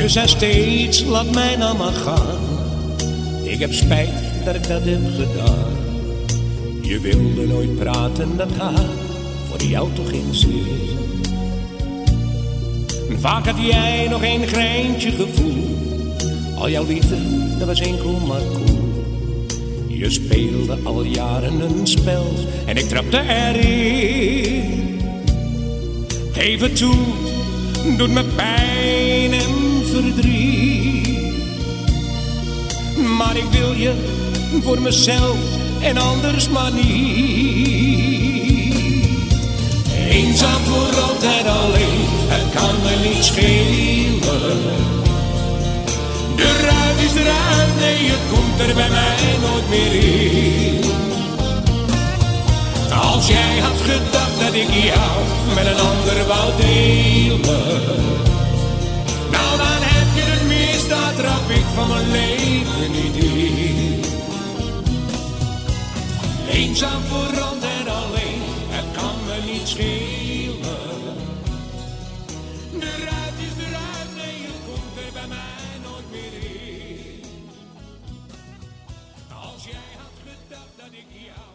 Je zei steeds, laat mij nou gaan. Ik heb spijt dat ik dat heb gedaan. Je wilde nooit praten, dat gaat voor jou toch geen zin. Vaak had jij nog een greintje gevoel. Al jouw liefde, dat was enkel maar cool. Je speelde al jaren een spel en ik trapte erin. Geef het toe, doet me pijn en Maar ik wil je voor mezelf en anders maar niet. Eenzaam voor altijd alleen, het kan me niet schelen. De ruit is eruit, nee, het komt er bij mij nooit meer in. Als jij had gedacht dat ik jou met een ander wou delen. Nou, dan heb je het mis, dat trap ik van mijn leven Eenzaam vooral en alleen, het kan me niet schelen. De raad is de raad, en je komt er bij mij nooit meer in. Als jij had gedacht dat ik jou